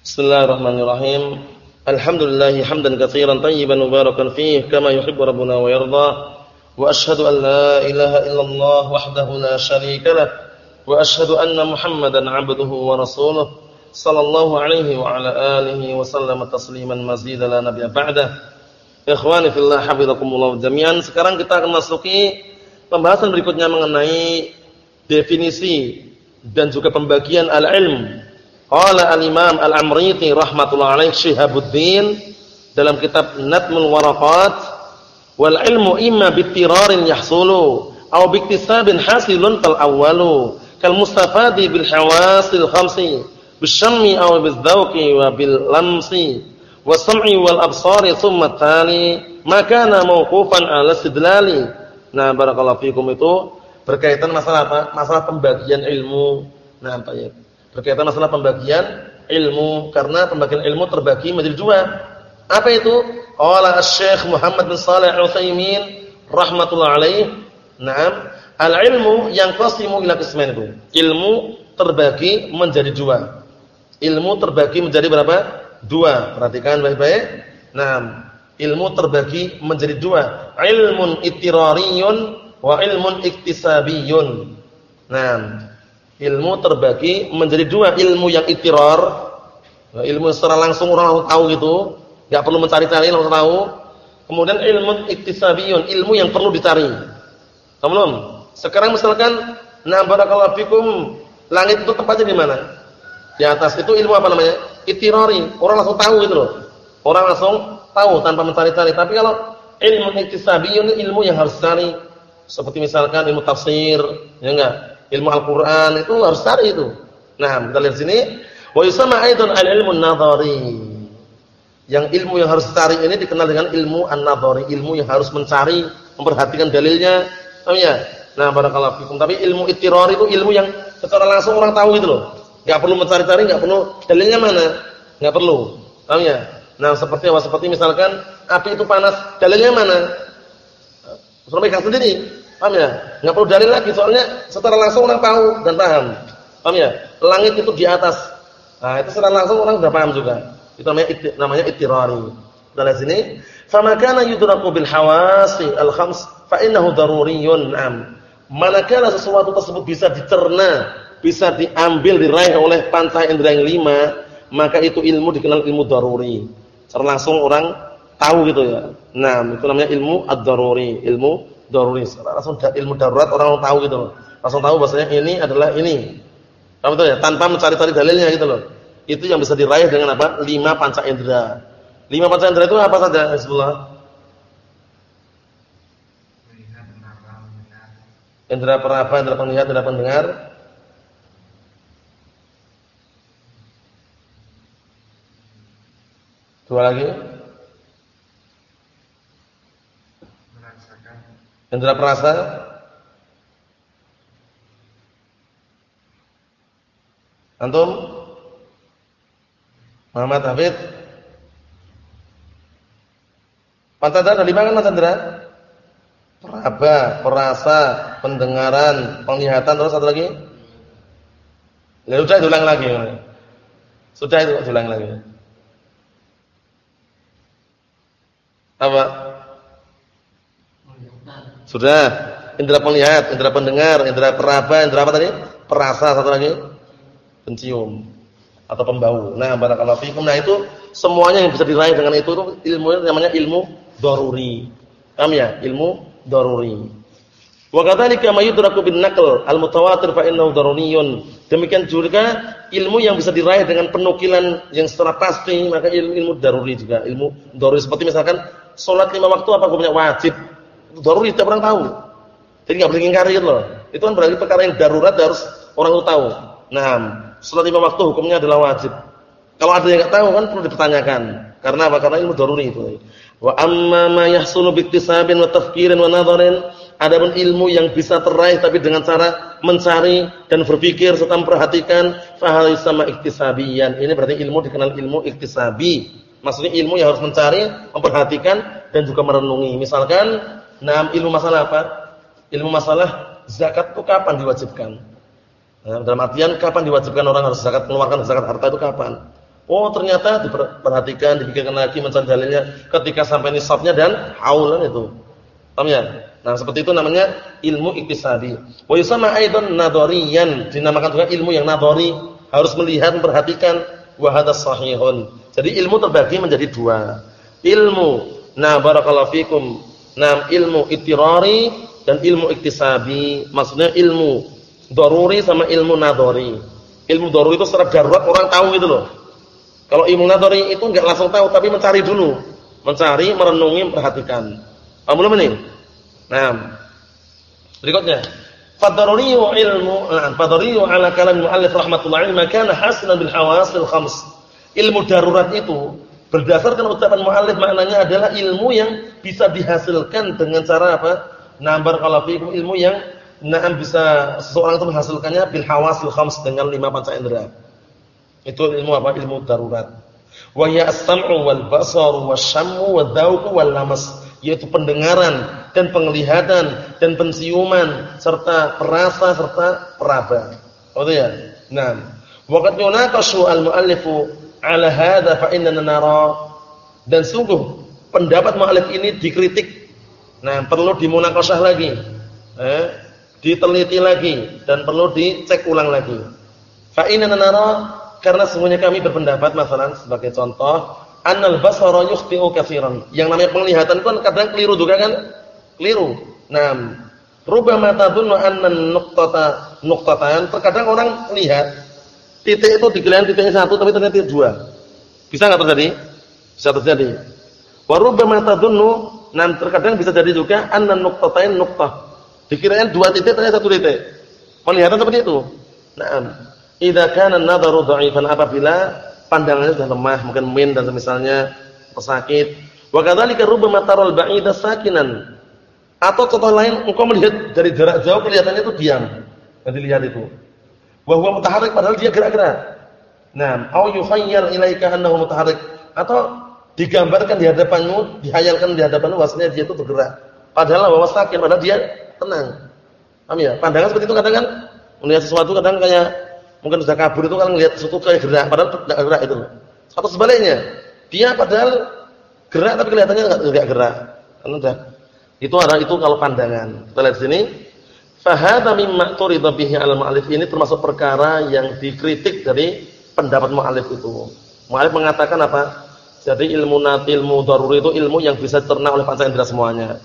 Bismillahirrahmanirrahim. Alhamdulillah hamdan katsiran tayyiban mubarakan fihi kama yuhibbu rabbuna wa yarda. Wa ashhadu an la ilaha illallah wahdahu la syarika lah. Wa ashhadu anna Muhammadan 'abduhu wa rasuluh sallallahu alaihi wa ala alihi wa sallama tasliman mazida la nabiyya ba'da. Ikhwani fillah hafizakumullah jami'an. Sekarang kita akan masuki pembahasan berikutnya mengenai definisi dan juga pembagian al-ilm Qala al-Imam Al-Amriti rahmatullah alaih Syihabuddin dalam kitab Natmul Waraqat wal ilmu imma bittirarin yahsulu aw biktisabin hasilun fal awwalu kal mustafadi bil hawasil khamsi bisyammi aw bidzauqi wa bil lamsi wasam'i wal absari thumma tali makana mauqufan ala istidlali. Nah barakallahu fikum itu berkaitan masalah apa? Masalah pembagian ilmu. Nah tayyib Berkaitan masalah pembagian ilmu karena pembagian ilmu terbagi menjadi dua. Apa itu? Qala Asy-Syaikh Muhammad bin Shalih Al-Utsaimin rahimatullah alaih, "Na'am, al-ilmu yang qasimu ila qismain itu. Ilmu terbagi menjadi dua. Ilmu terbagi menjadi berapa? Dua. Perhatikan baik-baik. Naam, ilmu terbagi menjadi dua. Ilmun ittirariyun wa ilmun iktisabiyun. Naam, ilmu terbagi menjadi dua ilmu yang itirar nah, ilmu secara langsung orang tahu gitu. Nggak perlu mencari-cari langsung tahu. Kemudian ilmu iktisabiyun ilmu yang perlu dicari. Belum? Sekarang misalkan nah barakallahu fikum langit itu tempatnya di mana? Di atas itu ilmu apa namanya? Itirari orang langsung tahu gitu loh. Orang langsung tahu tanpa mencari-cari. Tapi kalau ilmu iktisabiyun ilmu yang harus cari seperti misalkan ilmu tafsir ya enggak ilmu Al-Qur'an itu harus cari itu. Nah, kita lihat sini, wa yusama aidan al-ilmu an-nadhari. Yang ilmu yang harus cari ini dikenal dengan ilmu an-nadhari, ilmu yang harus mencari, memperhatikan dalilnya. Paham ya? Nah, barakallahu fikum. Tapi ilmu ittirari itu ilmu yang secara langsung orang tahu itu loh. Enggak perlu mencari-cari, enggak perlu dalilnya mana? Enggak perlu. Paham ya? Nah, seperti apa? Seperti misalkan api itu panas, dalilnya mana? Suruh pegang sendiri. Paham ya? Enggak perlu dalil lagi soalnya secara langsung orang tahu dan paham. Paham ya? Langit itu di atas. Nah, itu secara langsung orang sudah paham juga. Itu namanya namanya ittirari. Lihat sini, "Fama kana yudraku bil hawasi al khams fa innahu daruriyun." Am. Manakala sesuatu tersebut bisa dicerna, bisa diambil diraih oleh panca indera yang lima, maka itu ilmu dikenal ilmu daruri. Secara langsung orang tahu gitu ya. Nah, itu namanya ilmu ad-daruri, ilmu daruri. Langsung ilmu darurat orang tahu gitu loh. Langsung tahu bahasanya ini adalah ini. Paham betul ya? Tanpa mencari-cari dalilnya gitu loh. Itu yang bisa diraih dengan apa? Lima panca indera. Lima panca indera itu apa saja? Bismillah. Indra peraba, indra penglihatan, indra pendengar. Dua lagi. Indra perasa? Antum? Muhammad Hafid? Dari mana Mas Chandra? Peraba, perasa, pendengaran, penglihatan terus satu lagi? Ya sudah diulang lagi. Sudah itu diulang lagi. Apa? Sudah. Indra penglihat, indra pendengar, indra peraba, indra apa tadi? Perasa satu lagi. Pencium atau pembau. Nah, barakallahu fikum. Nah, itu semuanya yang bisa diraih dengan itu itu ilmu namanya ilmu daruri. Paham ya? Ilmu daruri. Wa kadzalika ma yudraku bin naql al-mutawatir fa innahu daruriyun. Demikian juga ilmu yang bisa diraih dengan penukilan yang secara pasti, maka ilmu, ilmu daruri juga. Ilmu daruri seperti misalkan salat lima waktu apa hukumnya wajib? Daruri setiap orang tahu. Jadi nggak boleh ingkari gitu loh. Itu kan berarti perkara yang darurat harus orang itu tahu. Nah, salat lima waktu hukumnya adalah wajib. Kalau ada yang nggak tahu kan perlu dipertanyakan. Karena apa? Karena ilmu daruri itu. Wa amma ma yahsulu biktisabin wa tafkirin wa nadharin, adapun ilmu yang bisa teraih tapi dengan cara mencari dan berpikir serta memperhatikan, fa hal sama iktisabiyan. Ini berarti ilmu dikenal ilmu iktisabi. Maksudnya ilmu yang harus mencari, memperhatikan dan juga merenungi. Misalkan Nah, ilmu masalah apa? Ilmu masalah zakat itu kapan diwajibkan? Nah, dalam artian kapan diwajibkan orang harus zakat mengeluarkan zakat harta itu kapan? Oh ternyata diperhatikan, dipikirkan lagi mencari dalilnya ketika sampai nisabnya dan haulan itu. Paham ya? Nah, seperti itu namanya ilmu iktisadi. Wa yusamma aidan nadhariyan, dinamakan juga ilmu yang nadhari, harus melihat, memperhatikan wa hadha sahihun. Jadi ilmu terbagi menjadi dua. Ilmu nah barakallahu fikum. Nah, ilmu ittirari dan ilmu iktisabi. Maksudnya ilmu daruri sama ilmu nadhari. Ilmu daruri itu secara darurat orang tahu gitu loh. Kalau ilmu nadhari itu enggak langsung tahu tapi mencari dulu. Mencari, merenungi, memperhatikan. Paham belum? Nah. Berikutnya. Fadaruriyu ilmu, nah, ala kalam muallif rahmatullahi alaihi kana hasilan bil hawasil khams. Ilmu darurat itu berdasarkan ucapan muallif maknanya adalah ilmu yang bisa dihasilkan dengan cara apa? Nambar kalau ilmu yang nah bisa seseorang itu menghasilkannya bil hawasil khams dengan lima panca indera. Itu ilmu apa? Ilmu darurat. Wa ya as-sam'u wal basaru wasyammu wadh-dhauqu wal lamas, yaitu pendengaran dan penglihatan dan penciuman serta perasa serta peraba. Oh ya. Nah, waqad yunaqashu al-muallifu ala hadha fa innana nara dan sungguh pendapat muallif ini dikritik. Nah, perlu dimunakashah lagi. Eh, diteliti lagi dan perlu dicek ulang lagi. Fa innana nara karena semuanya kami berpendapat masalah sebagai contoh, annal basara yukhti'u katsiran. Yang namanya penglihatan kan kadang keliru juga kan? Keliru. Nah, rubama tadunnu anna nuqtata nuqtatan, terkadang orang lihat titik itu dikelihat titiknya satu tapi ternyata titik dua. Bisa enggak terjadi? Bisa terjadi. Wa rubama tadunnu, nah terkadang bisa jadi juga anna nuqtatain nuqtah. Dikirain dua titik ternyata satu titik. Penglihatan seperti itu. Nah, Idza kana an-nadharu dha'ifan apabila pandangannya sudah lemah, mungkin min dan semisalnya pesakit. Wa kadzalika rubbama taral ba'ida sakinan. Atau contoh lain engkau melihat dari jarak jauh kelihatannya itu diam. Dan dilihat itu. Wa huwa mutaharrik padahal dia gerak-gerak. Nah, au yukhayyal ilaika annahu mutaharrik atau digambarkan di hadapanmu, dihayalkan di hadapanmu bahwasanya dia itu bergerak. Padahal bahwa sakit, padahal dia tenang. Paham ya? Pandangan seperti itu kadang kan melihat sesuatu kadang kayak Mungkin sudah kabur itu kan ngelihat sesuatu kayak gerak, padahal tidak gerak itu. Atau sebaliknya, dia padahal gerak tapi kelihatannya enggak gerak. Udah. Itu adalah itu kalau pandangan. Kita lihat sini. Fahadha mimma turida bihi al-mu'allif ini termasuk perkara yang dikritik dari pendapat mu'allif itu. Mu'allif mengatakan apa? Jadi ilmu nati, ilmu daruri itu ilmu yang bisa ternak oleh panca indera semuanya.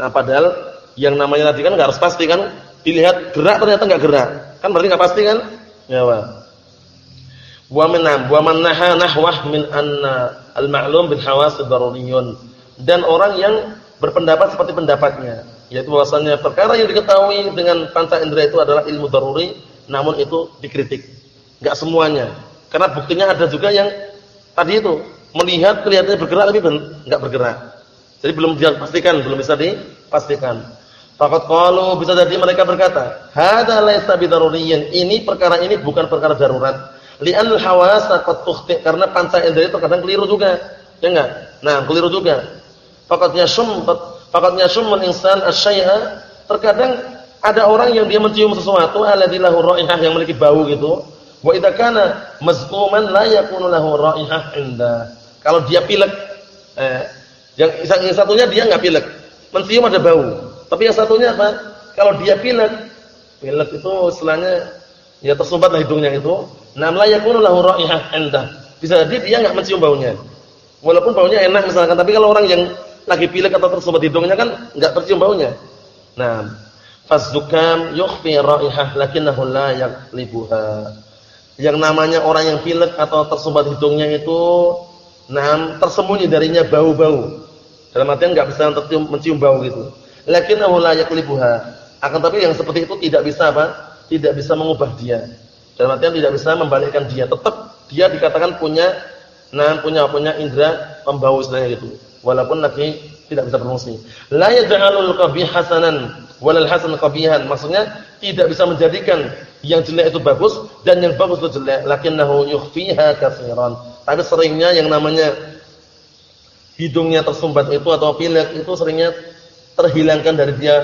Nah, padahal yang namanya tadi kan enggak harus pasti kan dilihat gerak ternyata enggak gerak. Kan berarti enggak pasti kan? Ya wa. Wa minam wa man naha nahwah min anna al-ma'lum bil hawas daruriyun. Dan orang yang berpendapat seperti pendapatnya, yaitu bahwasanya perkara yang diketahui dengan panca indera itu adalah ilmu daruri, namun itu dikritik. Enggak semuanya. Karena buktinya ada juga yang tadi itu melihat kelihatannya bergerak tapi enggak bergerak. Jadi belum dipastikan, belum bisa dipastikan. Fakat qalu bisa jadi mereka berkata, "Hadza laysa bidaruriyyin." Ini perkara ini bukan perkara darurat. Li'an al-hawasa qad tukhti karena panca indera itu terkadang keliru juga. Ya enggak? Nah, keliru juga. Fakat yashum fakat yashum al-insan asy-syai'a terkadang ada orang yang dia mencium sesuatu alladzi lahu raihah yang memiliki bau gitu. Wa idza kana mazquman la yakunu lahu. Kalau dia pilek eh yang, yang satunya dia enggak pilek, mencium ada bau. Tapi yang satunya apa? Kalau dia pilek, pilek itu istilahnya ya tersumbat lah hidungnya itu. Nam la yakunu lahu. Bisa jadi dia enggak mencium baunya. Walaupun baunya enak misalkan, tapi kalau orang yang lagi pilek atau tersumbat hidungnya kan enggak tercium baunya. Nah, fasdukam yukhfi raihah lakinnahu la yaqlibuha. Yang namanya orang yang pilek atau tersumbat hidungnya itu nah tersembunyi darinya bau-bau. Dalam artian enggak bisa tercium mencium bau gitu lakinnahu la yaqlibuha. Akan tapi yang seperti itu tidak bisa apa? Tidak bisa mengubah dia. Dalam artian tidak bisa membalikkan dia. Tetap dia dikatakan punya nah punya punya indera pembau istilahnya gitu. Walaupun lagi tidak bisa berfungsi. La yaj'alul qabih hasanan walal hasan qabihan. Maksudnya tidak bisa menjadikan yang jelek itu bagus dan yang bagus itu jelek. Lakinnahu yukhfiha katsiran. Tapi seringnya yang namanya hidungnya tersumbat itu atau pilek itu seringnya terhilangkan dari dia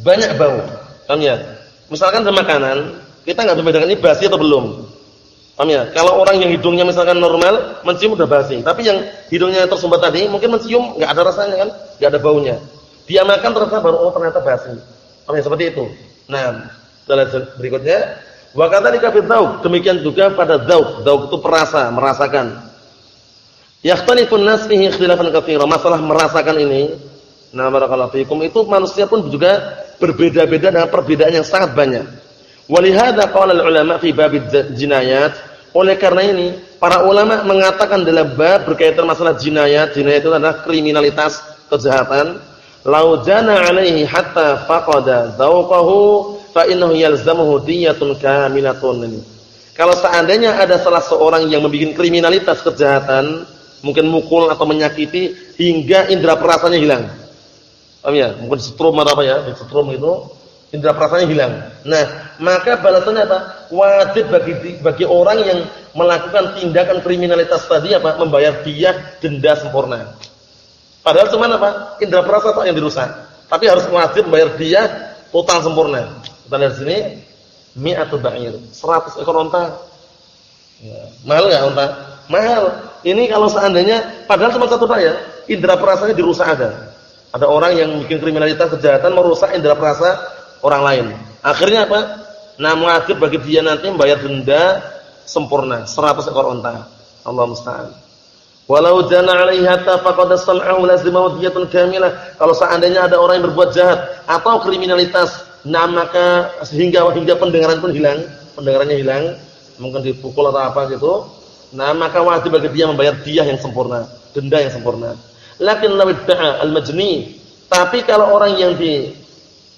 banyak bau. Kan ya? Misalkan makanan, kita nggak membedakan ini basi atau belum. Paham ya? Kalau orang yang hidungnya misalkan normal, mencium udah basi. Tapi yang hidungnya tersumbat tadi, mungkin mencium nggak ada rasanya kan? nggak ada baunya. Dia makan ternyata baru oh ternyata basi. Paham ya? Seperti itu. Nah, berikutnya, wa kadzalika fi. Demikian juga pada dzauq. Dzauq itu perasa, merasakan. Yakhtalifun nas fihi ikhtilafan katsira. Masalah merasakan ini, nah barakallahu fikum itu manusia pun juga berbeda-beda dengan perbedaan yang sangat banyak. Walihada qala ulama fi bab jinayat. Oleh karena ini, para ulama mengatakan dalam bab berkaitan masalah jinayat, jinayat itu adalah kriminalitas, kejahatan. Lau jana alaihi hatta faqada dzauqahu fa innahu yalzamuhu diyatun kamilatun. Kalau seandainya ada salah seorang yang membuat kriminalitas, kejahatan, mungkin mukul atau menyakiti hingga indera perasanya hilang. Paham ya? Mungkin setrum atau apa ya? Setrum itu indera perasaannya hilang. Nah, maka balasannya apa? Wajib bagi bagi orang yang melakukan tindakan kriminalitas tadi apa? Membayar dia denda sempurna. Padahal cuma apa? Indera perasa yang dirusak. Tapi harus wajib membayar dia total sempurna. Kita lihat sini, mi'atu ba'ir, 100 ekor unta. Ya. Mahal enggak unta? Mahal. Ini kalau seandainya padahal cuma satu pak ya, indera perasanya dirusak ada. Ada orang yang bikin kriminalitas kejahatan merusak indera perasa orang lain. Akhirnya apa? Nah, wajib bagi dia nanti membayar denda sempurna 100 ekor unta. Allah musta'an. Walau jana 'alaihi hatta faqad sam'ahu lazimahu diyatun kamilah. Kalau seandainya ada orang yang berbuat jahat atau kriminalitas, nah maka sehingga hingga pendengaran pun hilang, pendengarannya hilang, mungkin dipukul atau apa gitu. Nah, maka wajib bagi dia membayar diyah yang sempurna, denda yang sempurna. Lakin law al-majni, tapi kalau orang yang di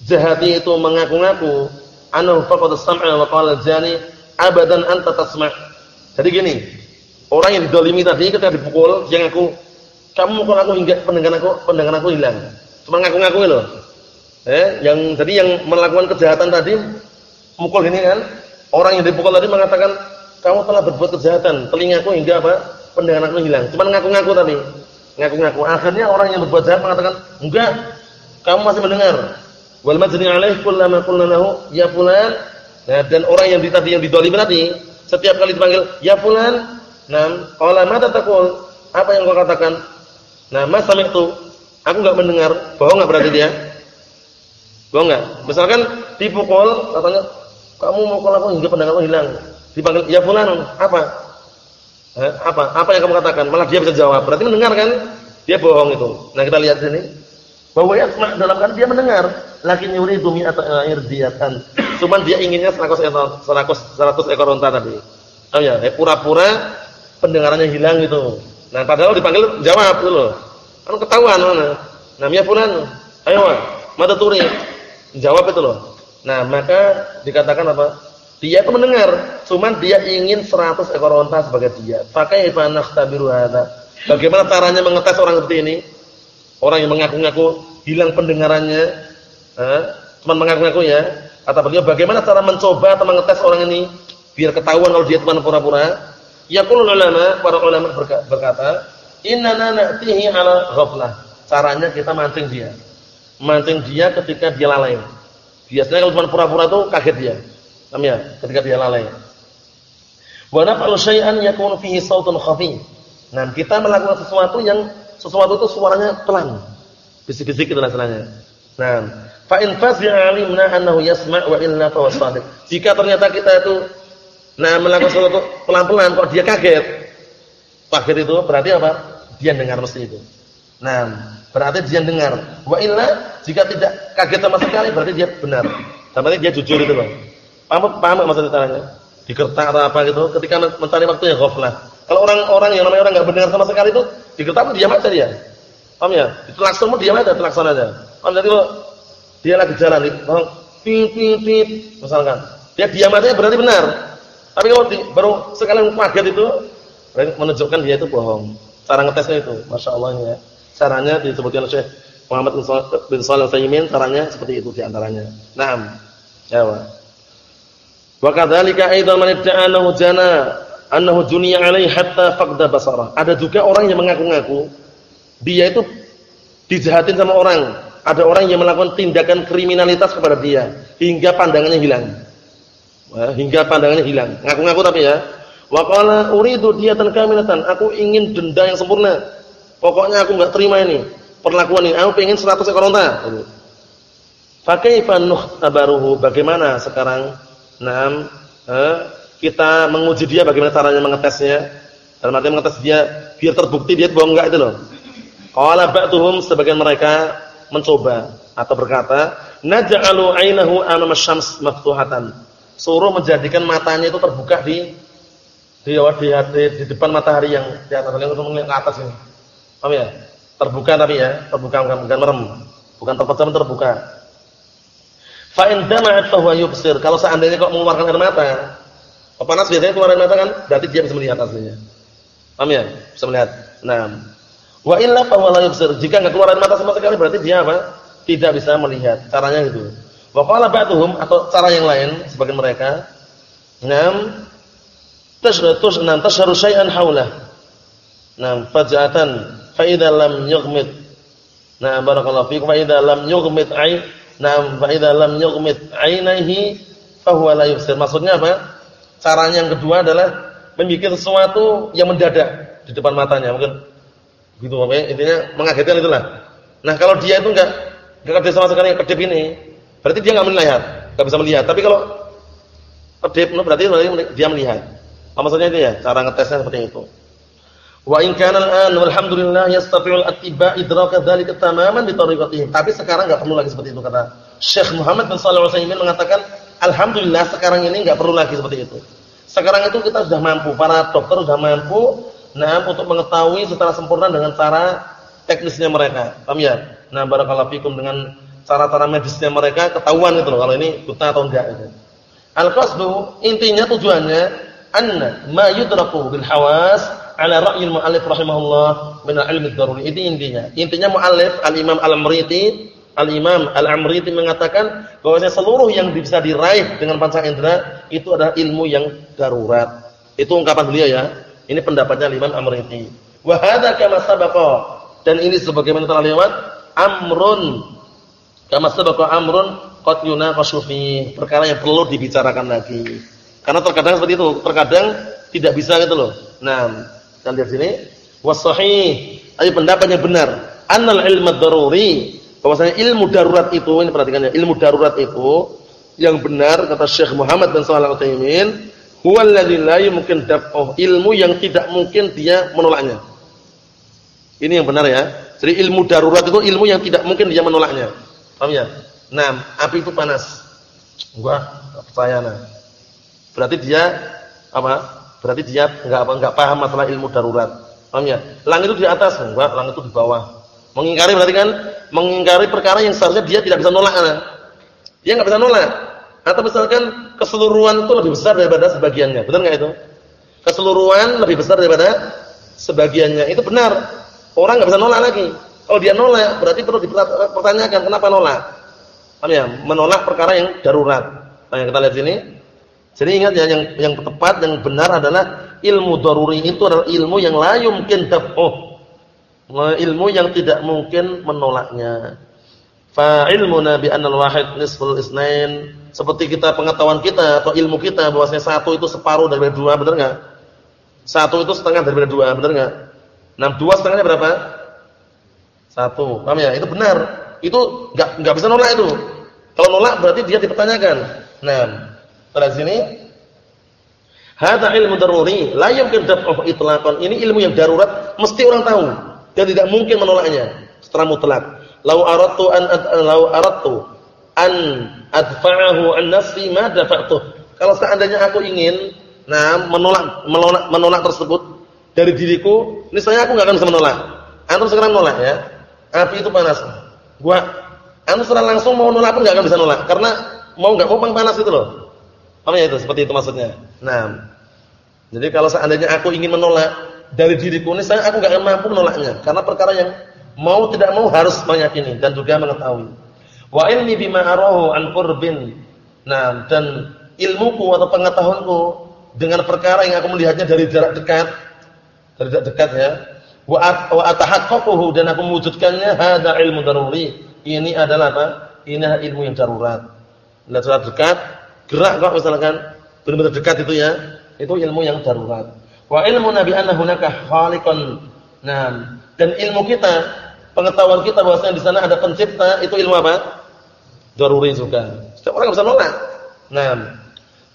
Jahati itu mengaku-ngaku anahu faqad sam'a wa qala jani abadan anta tasma'. Jadi gini, orang yang didolimi tadi ketika dipukul dia ngaku kamu mukul aku hingga pendengaran aku pendengaran aku hilang. Cuma ngaku-ngaku loh. Eh, yang tadi yang melakukan kejahatan tadi mukul ini kan, orang yang dipukul tadi mengatakan kamu telah berbuat kejahatan, telingaku hingga apa? pendengaran aku hilang. Cuma ngaku-ngaku tadi. Ngaku-ngaku. Akhirnya orang yang berbuat jahat mengatakan, "Enggak, kamu masih mendengar." Wal majni alaih kullama qulna lahu ya fulan. Nah, dan orang yang tadi yang didolimi tadi, setiap kali dipanggil ya fulan, nah, qala mata taqul? Apa yang kau katakan? Nah, mas itu aku enggak mendengar. Bohong enggak berarti dia? Bohong enggak? Misalkan dipukul, katanya kamu mukul aku hingga pendengarku hilang. Dipanggil ya fulan, apa? Eh, apa? Apa yang kamu katakan? Malah dia bisa jawab. Berarti mendengar kan? Dia bohong itu. Nah, kita lihat sini. Bahwa yasma dalam kan dia mendengar, lakin yuridu mi'ata irdiyatan. Cuman dia inginnya 100 ekor 100 ekor unta tadi. Oh ya, eh, pura-pura pendengarannya hilang gitu. Nah, padahal dipanggil jawab gitu loh. Kan ketahuan mana. Namanya fulan. Ayo, mata turi. Jawab itu loh. Nah, maka dikatakan apa? Dia itu mendengar, cuman dia ingin 100 ekor unta sebagai dia. Pakai fa nakhtabiru hadza. Bagaimana caranya mengetes orang seperti ini? Orang yang mengaku-ngaku hilang pendengarannya, eh, cuma mengaku-ngaku ya. Kata beliau, bagaimana cara mencoba atau mengetes orang ini biar ketahuan kalau dia cuma pura-pura? Yaqulul ulama, para ulama berkata, "Innana na'tihi 'ala ghaflah." Caranya kita mancing dia. Mancing dia ketika dia lalai. Biasanya kalau cuma pura-pura itu kaget dia. Paham ya? Ketika dia lalai. Wa naf'alu syai'an yakunu fihi sautun khafi. Nah, kita melakukan sesuatu yang sesuatu itu suaranya pelan. Bisik-bisik itu rasanya. Nah, fa in fazi'a alimna annahu yasma' wa illa fa wasadiq. Jika ternyata kita itu nah melakukan sesuatu pelan-pelan kok dia kaget. Kaget itu berarti apa? Dia dengar mesti itu. Nah, berarti dia dengar. Wa illa jika tidak kaget sama sekali berarti dia benar. Berarti dia jujur itu, Bang. Paham paham maksudnya caranya? Dikertak atau apa gitu ketika mencari waktu ya ghaflah. Kalau orang-orang yang namanya orang enggak benar sama sekali itu Diketahui diam aja dia. Paham ya? Dikelakson diam aja, telakson aja. Paham jadi dia lagi jalan, orang pip pip pip misalkan. Dia diam aja berarti benar. Tapi kalau baru sekali kaget itu menunjukkan dia itu bohong. Cara ngetesnya itu, masya Allah ya. Caranya disebutkan oleh Muhammad bin Shalih Al-Utsaimin, caranya seperti itu di antaranya. Naam. Ya, Wa kadzalika aidan man annahu jana annahu dunia alaihi hatta faqda basara. Ada juga orang yang mengaku-ngaku dia itu dijahatin sama orang. Ada orang yang melakukan tindakan kriminalitas kepada dia hingga pandangannya hilang. Wah, hingga pandangannya hilang. Ngaku-ngaku tapi ya. Wa qala uridu diyatan kamilatan. Aku ingin denda yang sempurna. Pokoknya aku enggak terima ini. Perlakuan ini aku ingin 100 ekor unta. Fakaifa nukhtabaruhu? Bagaimana sekarang? Naam, eh, kita menguji dia bagaimana caranya mengetesnya? Dalam arti mengetes dia biar terbukti dia bohong enggak itu loh. Qala ba'dhum sebagian mereka mencoba atau berkata, "Naj'alu 'ainahu amama syams maftuhatan." Suruh menjadikan matanya itu terbuka di di, di, di, di depan matahari yang di atas yang melihat ke atas ini. Paham ya? Terbuka tapi ya, terbuka bukan merem. Bukan terpejam terbuka. Fa in dama'at fa huwa yubsir. Kalau seandainya kok mengeluarkan air mata, panas biasanya keluar air mata kan, berarti dia bisa melihat aslinya. Paham ya? Bisa melihat. Nah, wa illa fa huwa la yubsir. Jika enggak keluar mata sama sekali berarti dia apa? Tidak bisa melihat. Caranya gitu. Wa qala ba'dhum atau cara yang lain sebagian mereka, "Nam tashratus nan tasharu syai'an haulah." Nam faj'atan fa idza lam yughmit. Nah, barakallahu fiikum fa idza lam yughmit ai Nah, fa idza lam yughmit fa huwa la yubsir. Maksudnya apa? Caranya yang kedua adalah membuat sesuatu yang mendadak di depan matanya mungkin gitu apa ya intinya mengagetkan itulah. Nah kalau dia itu enggak enggak kedip sama sekali kedip ini berarti dia enggak melihat enggak bisa melihat. Tapi kalau kedip berarti dia melihat. Apa maksudnya itu ya? Cara ngetesnya seperti itu. Wa in kana al-an walhamdulillah yastati'u al-attiba idraka dzalika tamaman bi tariqatihi. Tapi sekarang enggak perlu lagi seperti itu kata Syekh Muhammad bin Shalih Al-Utsaimin mengatakan alhamdulillah sekarang ini enggak perlu lagi seperti itu. Sekarang itu kita sudah mampu, para dokter sudah mampu nah untuk mengetahui secara sempurna dengan cara teknisnya mereka. Paham ya? Nah, barakallahu fikum dengan cara-cara medisnya mereka ketahuan itu loh kalau ini buta atau enggak itu. Al-qasdu intinya tujuannya anna ma yudraku bil hawas ala ra'yil mu'allif rahimahullah min al-ilmi ad-daruri. Itu intinya. Intinya mu'allif al-Imam Al-Amriti Al-Imam Al-Amriti mengatakan bahwasanya seluruh yang bisa diraih dengan panca indera itu adalah ilmu yang darurat. Itu ungkapan beliau ya. Ini pendapatnya Imam Amriti. Wa hadza kama sabaqa. Dan ini sebagaimana telah lewat amrun. Kama sabaqa amrun qad yunaqashu fi. Perkara yang perlu dibicarakan lagi. Karena terkadang seperti itu, terkadang tidak bisa gitu loh. Nah, kita lihat sini. Wasahih, sahih, pendapat yang benar, annal ilmu daruri. Bahwasanya ilmu darurat itu ini perhatikan ya ilmu darurat itu yang benar kata Syekh Muhammad bin Shalih Al-Utsaimin huwa alladzi la yumkin daf'uh ilmu yang tidak mungkin dia menolaknya. Ini yang benar ya. Jadi ilmu darurat itu ilmu yang tidak mungkin dia menolaknya. Paham ya? Nah api itu panas. Gua percaya nah. Berarti dia apa? Berarti dia enggak apa enggak paham masalah ilmu darurat. Paham ya? Langit itu di atas enggak. Langit itu di bawah. Mengingkari berarti kan mengingkari perkara yang seharusnya dia tidak bisa nolak. Kan? Dia nggak bisa nolak. Atau misalkan keseluruhan itu lebih besar daripada sebagiannya. Benar nggak itu? Keseluruhan lebih besar daripada sebagiannya. Itu benar. Orang nggak bisa nolak lagi. Kalau dia nolak berarti perlu dipertanyakan kenapa nolak. Paham ya? Menolak perkara yang darurat. Nah, kita lihat sini. Jadi ingat ya yang yang tepat yang benar adalah ilmu daruri itu adalah ilmu yang la yumkin daf'uh ilmu yang tidak mungkin menolaknya. Fa ilmuna bi annal wahid nisful isnain seperti kita pengetahuan kita atau ilmu kita bahwasanya satu itu separuh dari dua, benar enggak? Satu itu setengah dari dua, benar enggak? Nah, dua setengahnya berapa? Satu. Paham ya? Itu benar. Itu enggak enggak bisa nolak itu. Kalau nolak berarti dia dipertanyakan. Nah, terus sini Hadza ilmu daruri, la yumkin daf'uhu itlaqan. Ini ilmu yang darurat, mesti orang tahu dan tidak mungkin menolaknya secara mutlak. Lau aradtu an lau aradtu an adfa'ahu an nafsi ma dafa'tuh. Kalau seandainya aku ingin nah menolak menolak menolak tersebut dari diriku, ini saya aku enggak akan bisa menolak. Antum sekarang menolak ya. Api itu panas. Gua antum secara langsung mau nolak pun enggak akan bisa nolak karena mau enggak mau panas itu loh. Apa ya itu? Seperti itu maksudnya. Nah, jadi kalau seandainya aku ingin menolak, dari diriku ini saya aku enggak akan mampu menolaknya karena perkara yang mau tidak mau harus meyakini dan juga mengetahui. Wa ilmi bima arahu an qurbin. Nah, dan ilmuku atau pengetahuanku dengan perkara yang aku melihatnya dari jarak dekat, dari jarak dekat ya. Wa wa atahaqqaquhu dan aku mewujudkannya hadza ilmu daruri. Ini adalah apa? Ini ilmu yang darurat. Lihat jarak dekat, gerak kok misalkan benar-benar dekat itu ya. Itu ilmu yang darurat. Wa ilmu nabi anna hunaka khaliqan. Nah, dan ilmu kita, pengetahuan kita bahwasanya di sana ada pencipta, itu ilmu apa? Daruri juga. Setiap orang bisa nolak. Nah,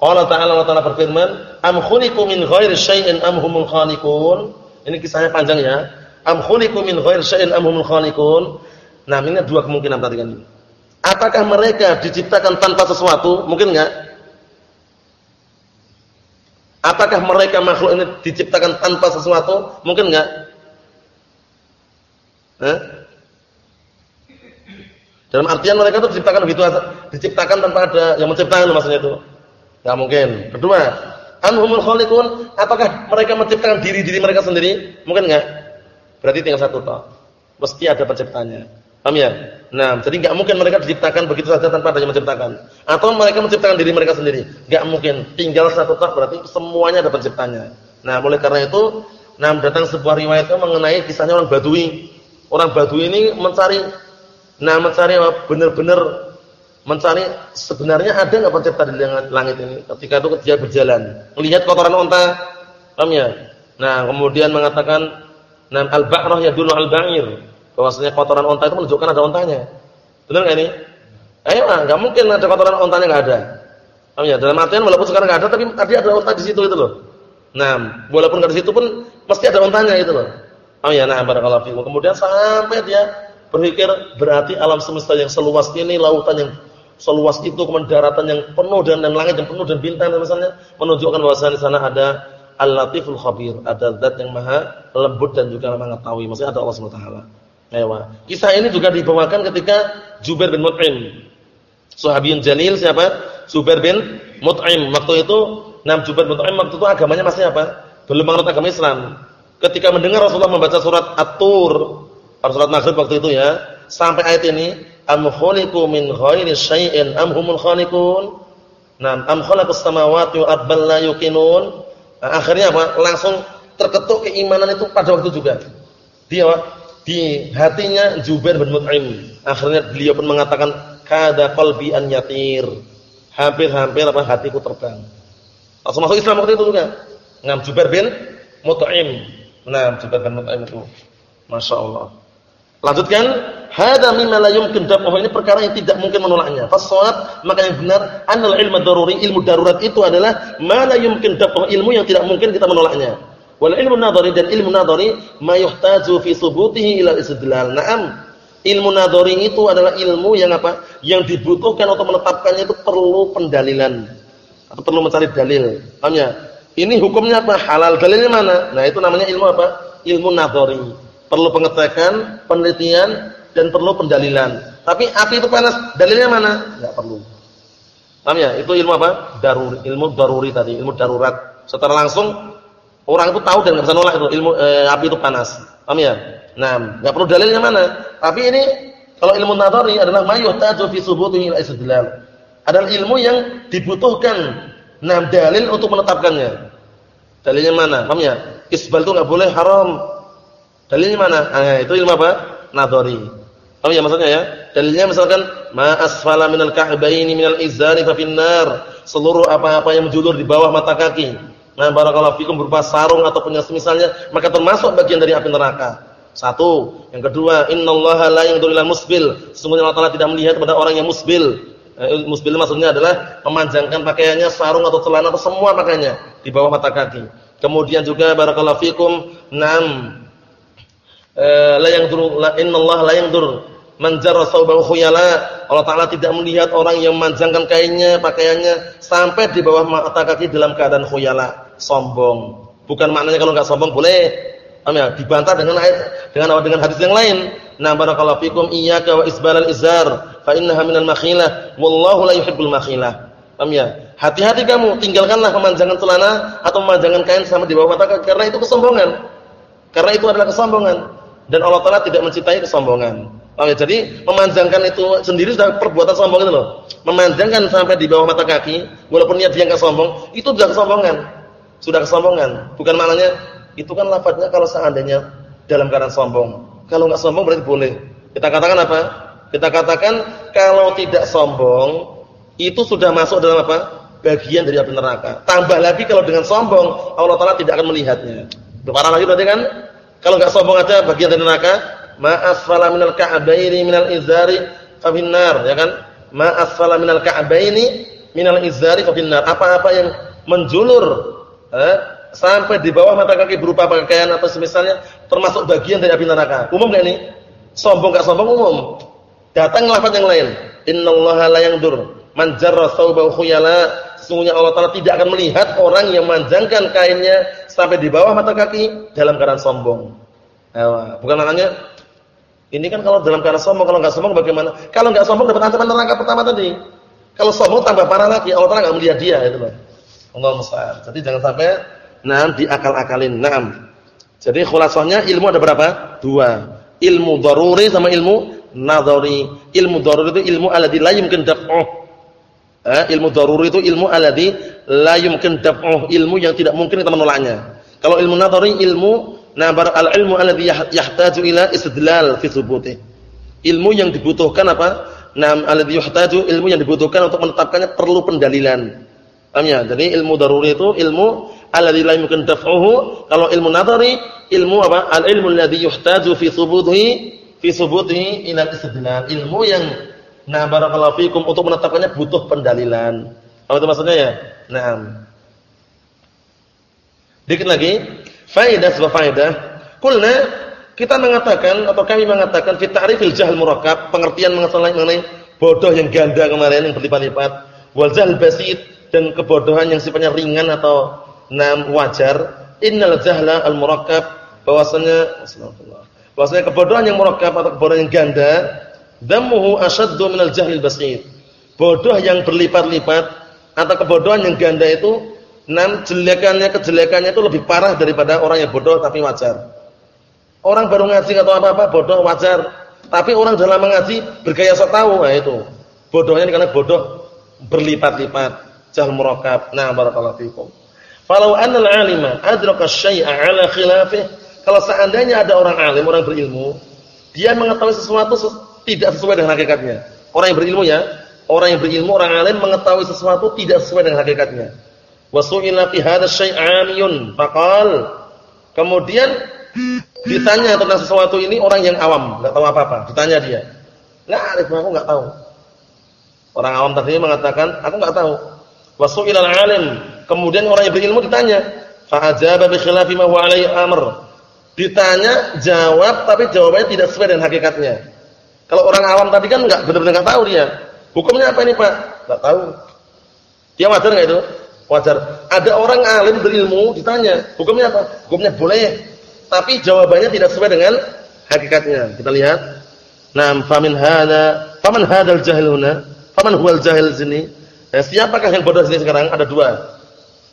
Allah Ta'ala Allah Ta'ala berfirman, "Am khuliqu min ghairi syai'in am humul khaliqun?" Ini kisahnya panjang ya. "Am khuliqu min ghairi syai'in am humul khaliqun?" Nah, ini dua kemungkinan tadi kan. Apakah mereka diciptakan tanpa sesuatu? Mungkin enggak? Apakah mereka makhluk ini diciptakan tanpa sesuatu? Mungkin enggak? Eh? Dalam artian mereka itu diciptakan begitu diciptakan tanpa ada yang menciptakan maksudnya itu. Enggak mungkin. Kedua, anhumul khaliqun, apakah mereka menciptakan diri-diri mereka sendiri? Mungkin enggak? Berarti tinggal satu toh. Mesti ada penciptanya. Paham ya? Nah, jadi enggak mungkin mereka diciptakan begitu saja tanpa ada yang menciptakan. Atau mereka menciptakan diri mereka sendiri. Enggak mungkin. Tinggal satu toh berarti semuanya ada penciptanya. Nah, oleh karena itu, nah datang sebuah riwayat mengenai kisahnya orang Badui Orang Badui ini mencari nah mencari benar-benar mencari sebenarnya ada enggak pencipta di langit ini ketika itu dia berjalan melihat kotoran unta paham ya? Nah kemudian mengatakan nam al-ba'rah yadullu al-ba'ir bahwasanya kotoran unta itu menunjukkan ada untanya benar enggak ini? Ayo enggak mungkin ada kotoran untanya enggak ada. Paham ya? Dalam artian walaupun sekarang enggak ada tapi tadi ada unta di situ itu loh. Nah walaupun enggak di situ pun pasti ada untanya itu loh Oh ya, nah barakallahu fikum. Kemudian sampai dia berpikir berarti alam semesta yang seluas ini, lautan yang seluas itu, kemudian daratan yang penuh dan, dan langit yang penuh dan bintang dan misalnya menunjukkan bahwa di sana ada Al-Latiful Khabir, ada zat yang maha lembut dan juga mengetahui. Maksudnya ada Allah Subhanahu wa taala. Kisah ini juga dibawakan ketika Jubair bin Mut'im. Sahabiyun jalil siapa? Jubair bin Mut'im. Waktu itu nam Jubair bin Mut'im waktu itu agamanya masih apa? Belum mengenal agama Islam ketika mendengar Rasulullah membaca surat At-Tur, surat Maghrib waktu itu ya, sampai ayat ini, am khuliqu min ghairi syai'in am humul khaliqun? Nah, am khalaqas samawati wa arbal la yuqinun? Nah, akhirnya apa? Langsung terketuk keimanan itu pada waktu juga. Dia di hatinya Jubair bin Mut'im. Akhirnya beliau pun mengatakan kada qalbi an yatir. Hampir-hampir apa hatiku terbang. Langsung masuk Islam waktu itu juga. Ngam Jubair bin Mut'im. Nah, jabatan mut'im itu. Masya Allah. Lanjutkan, hada mimma la yumkin ini perkara yang tidak mungkin menolaknya. Fasawat maka yang benar anal ilmu daruri, ilmu darurat itu adalah ma la yumkin ilmu yang tidak mungkin kita menolaknya. Wal ilmu nadhari dan ilmu nadhari ma yuhtaju fi subutihi ila istidlal. Naam. Ilmu nadhari itu adalah ilmu yang apa? Yang dibutuhkan untuk menetapkannya itu perlu pendalilan atau perlu mencari dalil. Paham ya? Ini hukumnya apa? Halal. Dalilnya mana? Nah, itu namanya ilmu apa? Ilmu nadhari. Perlu pengecekan, penelitian dan perlu pendalilan. Tapi api itu panas, dalilnya mana? Enggak perlu. Paham ya? Itu ilmu apa? Daruri, ilmu daruri tadi, ilmu darurat. Secara langsung orang itu tahu dan enggak bisa nolak itu ilmu eh, api itu panas. Paham ya? Nah, enggak perlu dalilnya mana? Tapi ini kalau ilmu nadhari adalah mayuhtaju fi subutihi ila istidlal. Adalah ilmu yang dibutuhkan Nah, dalil untuk menetapkannya. Dalilnya mana? Paham ya? Isbal itu enggak boleh haram. Dalilnya mana? Nah, itu ilmu apa? Nadhari. Paham ya maksudnya ya? Dalilnya misalkan ma asfala minal ka'baini minal izari fa finnar. Seluruh apa-apa yang menjulur di bawah mata kaki. Nah, barakallahu fikum berupa sarung atau punya misalnya, maka termasuk bagian dari api neraka. Satu. Yang kedua, innallaha la yanzuru ilal musbil. Sesungguhnya Allah Taala tidak melihat kepada orang yang musbil musbil maksudnya adalah memanjangkan pakaiannya, sarung atau celana atau semua pakaiannya di bawah mata kaki. Kemudian juga barakallahu fikum, nam eh, la yanzuru la innallaha la yanzur man jarra saubahu khuyala. Allah Taala tidak melihat orang yang memanjangkan kainnya, pakaiannya sampai di bawah mata kaki dalam keadaan khuyala, sombong. Bukan maknanya kalau enggak sombong boleh. Paham ya? Dibantah dengan ayat dengan dengan hadis yang lain. Nah barakallahu fikum iyyaka wa isbalal izar fa innaha minal makhilah wallahu la yuhibbul makhilah. Paham ya? Hati-hati kamu, tinggalkanlah memanjangkan celana atau memanjangkan kain sama di bawah mata karena itu kesombongan. Karena itu adalah kesombongan dan Allah Taala tidak mencintai kesombongan. Paham ya? Jadi memanjangkan itu sendiri sudah perbuatan sombong itu loh. Memanjangkan sampai di bawah mata kaki walaupun niat dia enggak sombong, itu sudah kesombongan. Sudah kesombongan. Bukan maknanya itu kan lafadznya kalau seandainya dalam keadaan sombong. Kalau nggak sombong berarti boleh. Kita katakan apa? Kita katakan kalau tidak sombong itu sudah masuk dalam apa? bagian dari api neraka. Tambah lagi kalau dengan sombong, Allah taala tidak akan melihatnya. Berparah lagi berarti kan? Kalau enggak sombong aja bagian dari neraka, ma asfala minal ka'baini minal izari fa ya kan? Ma asfala minal ka'baini minal izari fa Apa-apa yang menjulur eh, sampai di bawah mata kaki berupa pakaian atau semisalnya termasuk bagian dari api neraka. Umum enggak ini? Sombong enggak sombong umum. Datang lafaz yang lain. Innallaha la yandur man jarra thawbahu khuyala. Sesungguhnya Allah Taala tidak akan melihat orang yang memanjangkan kainnya sampai di bawah mata kaki dalam keadaan sombong. Bukan maknanya ini kan kalau dalam keadaan sombong, kalau enggak sombong bagaimana? Kalau enggak sombong dapat ancaman neraka pertama tadi. Kalau sombong tambah parah lagi, Allah Taala enggak melihat dia itu loh. Allah musta'an. Jadi jangan sampai nah diakal-akalin. Naam. Jadi khulasahnya ilmu ada berapa? Dua. Ilmu daruri sama ilmu nadhari. Ilmu daruri itu ilmu alladzi la yumkin daf'uh. Eh, ilmu daruri itu ilmu alladzi la yumkin daf'uh, ilmu yang tidak mungkin kita menolaknya. Kalau ilmu nadhari ilmu nabar al-ilmu alladzi yahtaju ila istidlal fi thubuti. Ilmu yang dibutuhkan apa? Nam alladzi yahtaju ilmu yang dibutuhkan untuk menetapkannya perlu pendalilan. Paham ya? Jadi ilmu daruri itu ilmu alladzi la yumkin daf'uhu. Kalau ilmu nadhari, ilmu apa? Al-ilmu alladzi yuhtaju fi thubutihi fi thubutihi ila istidlal. Ilmu yang nah barakallahu fikum untuk menetapkannya butuh pendalilan. Apa itu maksudnya ya? Naam. Dikit lagi, faedah sebuah faedah. Kulna kita mengatakan atau kami mengatakan fi ta'rifil jahl murakkab, pengertian mengenai bodoh yang ganda kemarin yang berlipat-lipat, wal jahl basit dan kebodohan yang sifatnya ringan atau nam wajar innal jahla al murakkab bahwasanya bahwasanya kebodohan yang murakkab atau kebodohan yang ganda dhammuhu ashaddu minal jahlil basit bodoh yang berlipat-lipat atau kebodohan yang ganda itu nam jelekannya kejelekannya itu lebih parah daripada orang yang bodoh tapi wajar orang baru ngaji atau apa-apa bodoh wajar tapi orang dalam mengaji bergaya sok tahu nah itu bodohnya karena bodoh berlipat-lipat jahl murakkab. Nah, barakallahu fikum. Falau anna al-'alima adraka syai'a 'ala khilafih, kalau seandainya ada orang alim, orang berilmu, dia mengetahui sesuatu tidak sesuai dengan hakikatnya. Orang yang berilmu ya, orang yang berilmu, orang alim mengetahui sesuatu tidak sesuai dengan hakikatnya. Wasu'ila fi hadha syai'amiyun, faqal. Kemudian ditanya tentang sesuatu ini orang yang awam, enggak tahu apa-apa. Ditanya dia. "La arif, aku enggak tahu." Orang awam tadi mengatakan, "Aku enggak tahu." Wasu'ila al-alim. Kemudian orang yang berilmu ditanya, fa'ajaba bi khilafi ma amr. Ditanya, jawab tapi jawabannya tidak sesuai dengan hakikatnya. Kalau orang awam tadi kan enggak benar-benar enggak tahu dia. Hukumnya apa ini, Pak? Enggak tahu. Dia wajar enggak itu? Wajar. Ada orang alim berilmu ditanya, hukumnya apa? Hukumnya boleh. Tapi jawabannya tidak sesuai dengan hakikatnya. Kita lihat. Naam, famin hada, faman hadal jahiluna? Faman huwal jahil sini? Ya, siapakah yang bodoh sini sekarang? Ada dua.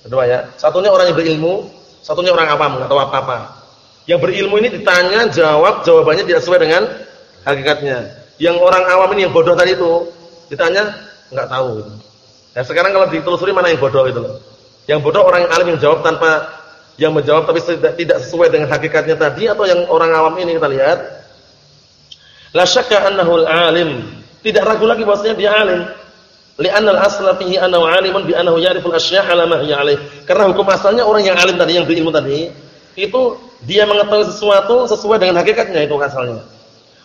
Ada dua ya. Satunya orang yang berilmu, satunya orang awam, enggak tahu apa-apa. Yang berilmu ini ditanya, jawab, jawabannya tidak sesuai dengan hakikatnya. Yang orang awam ini yang bodoh tadi itu ditanya, enggak tahu. Ya, sekarang kalau ditelusuri mana yang bodoh itu. Yang bodoh orang yang alim yang jawab tanpa yang menjawab tapi tidak, sesuai dengan hakikatnya tadi atau yang orang awam ini kita lihat. La syakka annahu al-alim. Tidak ragu lagi bahwasanya dia alim Li'anna al-asla fihi annahu 'alimun bi annahu ya'rifu al-asya' 'ala ma hiya. Karena hukum asalnya orang yang alim tadi yang berilmu tadi itu dia mengetahui sesuatu sesuai dengan hakikatnya itu asalnya.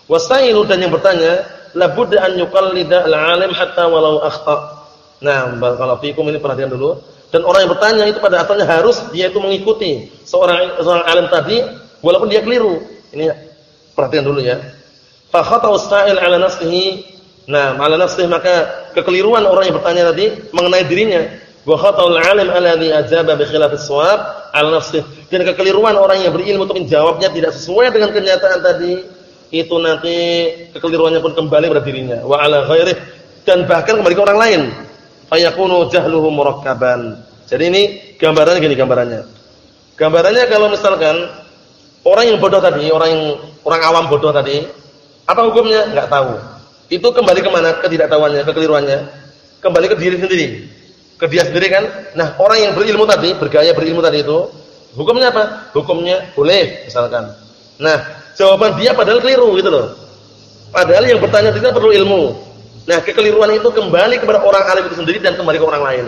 Wasailu dan yang bertanya la budda an yuqallida al-'alim hatta walau akhta. Nah, kalau fikum ini perhatian dulu. Dan orang yang bertanya itu pada asalnya harus dia itu mengikuti seorang seorang alim tadi walaupun dia keliru. Ini perhatian dulu ya. Fa khata'u sa'il 'ala nafsihi Nah, ala nafsih maka kekeliruan orang yang bertanya tadi mengenai dirinya. Wa khata'ul 'alim alladhi ajaba bi khilafis shawab 'ala nafsih. Dan kekeliruan orang yang berilmu untuk menjawabnya tidak sesuai dengan kenyataan tadi, itu nanti kekeliruannya pun kembali pada dirinya. Wa 'ala ghairih dan bahkan kembali ke orang lain. Fayakunu jahluhu murakkaban. Jadi ini gambarannya gini gambarannya. Gambarannya kalau misalkan orang yang bodoh tadi, orang yang orang awam bodoh tadi, apa hukumnya? Enggak tahu itu kembali ke mana ketidaktahuannya, kekeliruannya? Kembali ke diri sendiri. Ke dia sendiri kan? Nah, orang yang berilmu tadi, bergaya berilmu tadi itu, hukumnya apa? Hukumnya boleh, misalkan. Nah, jawaban dia padahal keliru gitu loh. Padahal yang bertanya tidak perlu ilmu. Nah, kekeliruan itu kembali kepada orang alim itu sendiri dan kembali ke orang lain.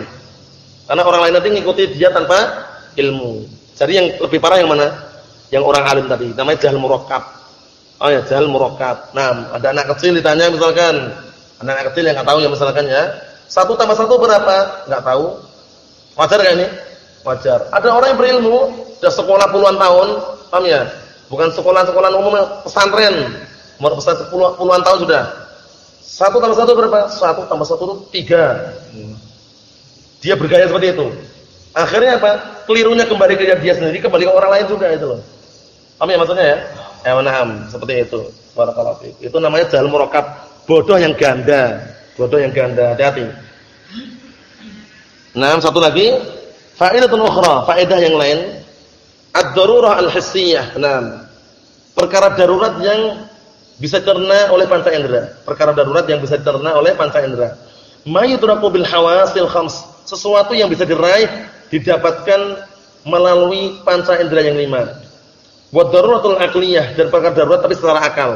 Karena orang lain nanti ngikuti dia tanpa ilmu. Jadi yang lebih parah yang mana? Yang orang alim tadi, namanya jahil murakkab. Oh ya, jahil murakkab. Nah, ada anak kecil ditanya misalkan, anak-anak kecil yang enggak tahu ya misalkan ya. Satu tambah satu berapa? Enggak tahu. Wajar enggak ini? Wajar. Ada orang yang berilmu, sudah sekolah puluhan tahun, paham ya? Bukan sekolah-sekolah umum pesantren. Umur pesantren puluhan tahun sudah. Satu tambah satu berapa? Satu tambah satu itu tiga. Dia bergaya seperti itu. Akhirnya apa? Kelirunya kembali ke dia sendiri, kembali ke orang lain juga itu loh. Paham ya maksudnya ya? Ya menaham, seperti itu. Itu namanya jahil murakkab, bodoh yang ganda. Bodoh yang ganda, hati-hati. Nah, satu lagi, faedatun ukhra, faedah yang lain. Ad-darurah al-hissiyah. Nah, perkara darurat yang bisa dicerna oleh panca indera. Perkara darurat yang bisa dicerna oleh panca indera. Ma bil hawasil khams. Sesuatu yang bisa diraih didapatkan melalui panca indera yang lima. Wa daruratul aqliyah dan perkara darurat tapi secara akal.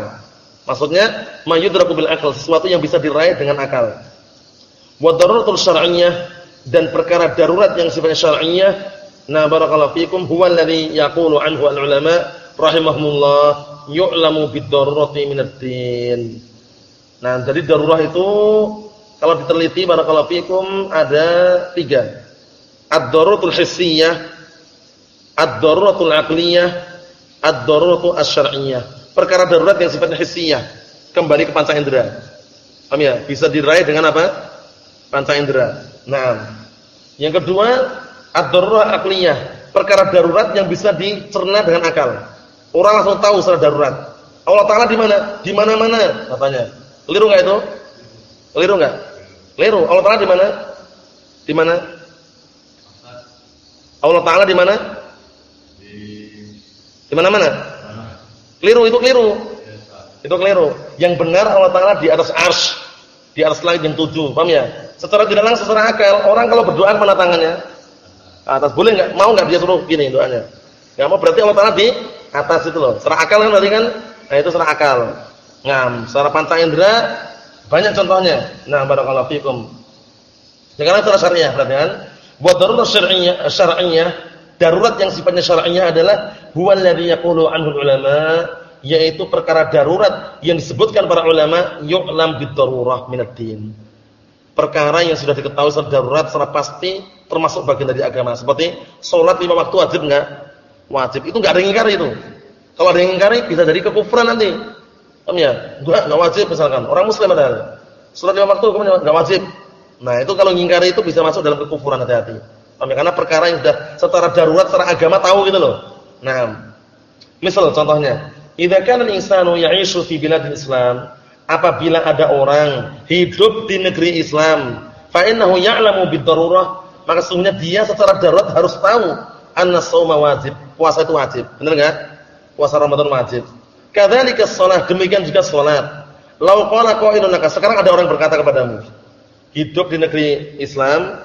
Maksudnya ma bil akal, sesuatu yang bisa diraih dengan akal. Wa daruratul syar'iyyah dan perkara darurat yang sifatnya syar'iyyah. Nah, barakallahu fikum huwa alladhi yaqulu anhu al-ulama rahimahumullah yu'lamu bid-darurati minad din. Nah, jadi darurah itu kalau diteliti barakallahu fikum ada tiga. Ad-daruratul hissiyah, ad-daruratul aqliyah, ad-daruratu asy-syar'iyyah. Perkara darurat yang sifatnya hissiyah, kembali ke panca indera. Paham ya? Bisa diraih dengan apa? Panca indera. Nah, yang kedua, ad-darurah aqliyah, perkara darurat yang bisa dicerna dengan akal. Orang langsung tahu secara darurat. Allah Taala di mana? Di mana-mana katanya. Keliru enggak itu? Keliru enggak? Keliru. Allah Taala di mana? Di mana? Allah Taala di mana? Di mana-mana? Keliru itu keliru. Itu keliru. Yang benar Allah Taala di atas arsy, di atas langit yang tujuh. Paham ya? Secara tidak langsung secara akal, orang kalau berdoa mana tangannya? Atas boleh enggak? Mau enggak dia suruh gini doanya? Enggak mau berarti Allah Taala di atas itu loh. Secara akal kan berarti kan? Nah, itu secara akal. Ngam, secara panca indera banyak contohnya. Nah, barakallahu fikum. Sekarang secara syariah berarti kan? Buat darurat syar'iyyah, syar'iyyah, darurat yang sifatnya syar'iyyah adalah huwa alladhi yaqulu anhu ulama, yaitu perkara darurat yang disebutkan para ulama yu'lam bid-darurah minad din. Perkara yang sudah diketahui secara darurat secara pasti termasuk bagian dari agama. Seperti salat lima waktu wajib enggak? Wajib. Itu enggak ada yang ingkari itu. Kalau ada yang ingkari bisa jadi kekufuran nanti. Paham ya? Enggak, enggak wajib misalkan. Orang muslim padahal. Salat lima waktu kemudian enggak wajib. Nah, itu kalau ngingkari itu bisa masuk dalam kekufuran hati-hati. Ya? Karena perkara yang sudah secara darurat secara agama tahu gitu loh. Nah, misal contohnya, idza kana al-insanu ya'ishu fi biladil Islam, apabila ada orang hidup di negeri Islam, fa innahu ya'lamu bid-darurah, maka sesungguhnya dia secara darurat harus tahu anna shauma wajib, puasa itu wajib. Benar enggak? Puasa Ramadan wajib. Kadzalika shalah, demikian juga salat. Lau qala qailun sekarang ada orang berkata kepadamu, hidup di negeri Islam,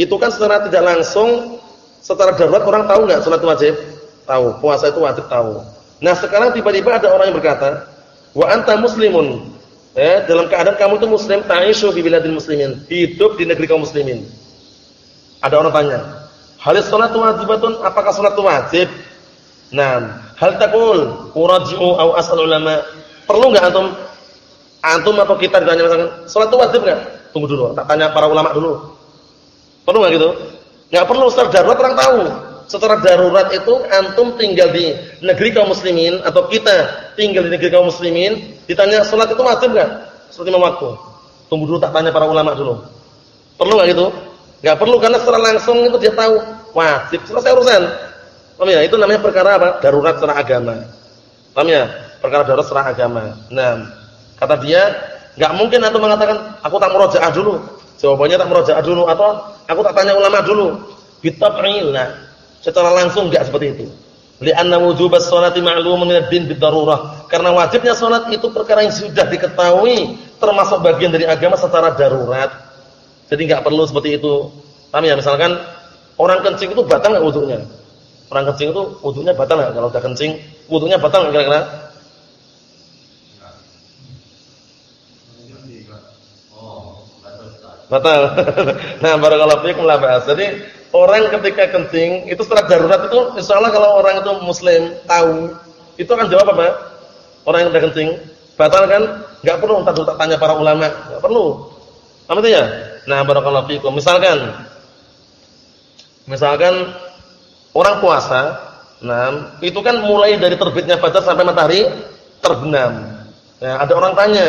itu kan secara tidak langsung secara darurat orang tahu nggak salat wajib? Tahu. Puasa itu wajib tahu. Nah, sekarang tiba-tiba ada orang yang berkata, "Wa anta muslimun." Eh, dalam keadaan kamu itu muslim, ta'ishu fi biladil muslimin, hidup di negeri kaum muslimin. Ada orang tanya, "Hal salat wajibatun? Apakah salat wajib?" Nah, hal taqul uraji'u aw asal ulama? Perlu enggak antum antum atau kita ditanya misalkan, salat wajib enggak? Tunggu dulu, tak tanya para ulama dulu. Perlu nggak gitu? Nggak perlu secara darurat orang tahu. Secara darurat itu antum tinggal di negeri kaum muslimin atau kita tinggal di negeri kaum muslimin, ditanya salat itu wajib nggak? Seperti lima waktu. Tunggu dulu tak tanya para ulama dulu. Perlu nggak gitu? Nggak perlu karena secara langsung itu dia tahu wajib. Selesai urusan. Paham ya? Itu namanya perkara apa? Darurat secara agama. Paham ya? Perkara darurat secara agama. Nah, kata dia Enggak mungkin antum mengatakan aku tak murojaah dulu. Jawabannya tak murojaah dulu atau aku tak tanya ulama dulu. Bitab'il. Nah, secara langsung enggak seperti itu. Li'anna wujubas sholati ma'lumun minad din bidarurah. Karena wajibnya salat itu perkara yang sudah diketahui termasuk bagian dari agama secara darurat. Jadi enggak perlu seperti itu. Paham ya? Misalkan orang kencing itu batal enggak wudunya? Orang kencing itu wudunya batal enggak kalau udah kencing? Wudunya batal enggak kira-kira? Batal. nah, barakallahu fiikum la ba'as. Jadi orang ketika kencing itu secara darurat itu insyaallah kalau orang itu muslim tahu itu akan jawab apa? Orang yang udah kencing batal kan? Enggak perlu tak tanya para ulama, enggak perlu. Apa itu ya? Nah, barakallahu fiikum. Misalkan misalkan orang puasa, nah, itu kan mulai dari terbitnya fajar sampai matahari terbenam. Ya, ada orang tanya,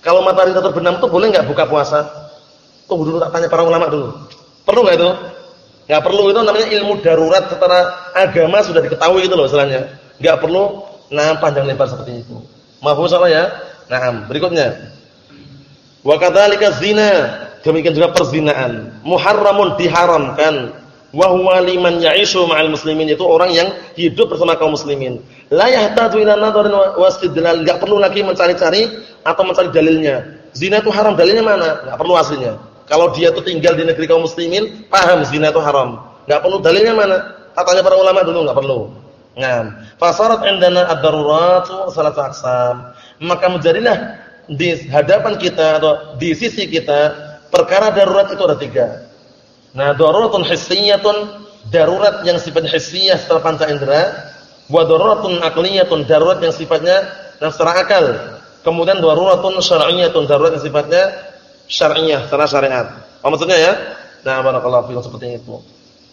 kalau matahari terbenam itu boleh enggak buka puasa? Tunggu dulu tak tanya para ulama dulu. Perlu enggak itu? Enggak perlu itu namanya ilmu darurat secara agama sudah diketahui itu loh istilahnya. Enggak perlu nah panjang lebar seperti itu. Mahfuz salah ya? Nah, berikutnya. Wa kadzalika zina, demikian juga perzinaan. Muharramun diharamkan. Wa huwa liman ya'ishu ma'al muslimin itu orang yang hidup bersama kaum muslimin. La yahtaju ila nadharin wa istidlal, enggak perlu lagi mencari-cari atau mencari dalilnya. Zina itu haram, dalilnya mana? Enggak perlu aslinya. Kalau dia itu tinggal di negeri kaum muslimin, paham zina itu haram. Enggak perlu dalilnya mana? Tanya para ulama dulu, enggak perlu. Nah, fasarat indana ad-daruratu salatu aqsam. Maka menjadilah di hadapan kita atau di sisi kita perkara darurat itu ada tiga. Nah, daruratun hissiyatun, darurat yang sifatnya hissiyah secara panca indera, wa daruratun aqliyatun, darurat yang sifatnya secara akal. Kemudian daruratun syar'iyyatun, darurat yang sifatnya syar'iyyah, secara syariat. Apa maksudnya ya? Nah, barakallahu fiikum seperti itu.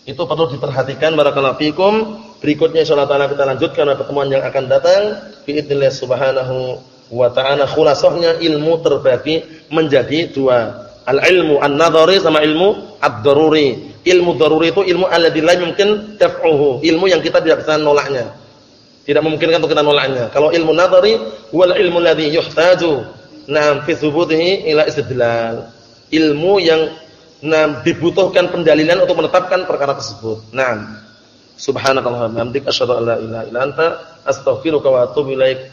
Itu perlu diperhatikan barakallahu fikum. Berikutnya insyaallah taala kita lanjutkan pertemuan yang akan datang biidznillah subhanahu wa ta'ala. Khulasahnya ilmu terbagi menjadi dua. Al-ilmu an-nadhari sama ilmu ad-daruri. Ilmu daruri itu ilmu alladzi la mungkin daf'uhu. Ilmu yang kita tidak bisa nolaknya. Tidak memungkinkan untuk kita nolaknya. Kalau ilmu nadhari wal ilmu alladzi yuhtaju na'am fi thubutihi ila istidlal. Ilmu yang Nah, dibutuhkan pendalilan untuk menetapkan perkara tersebut. Nah, subhanakallahumma wa bihamdika asyhadu an la ilaha illa anta astaghfiruka wa atubu ilaik.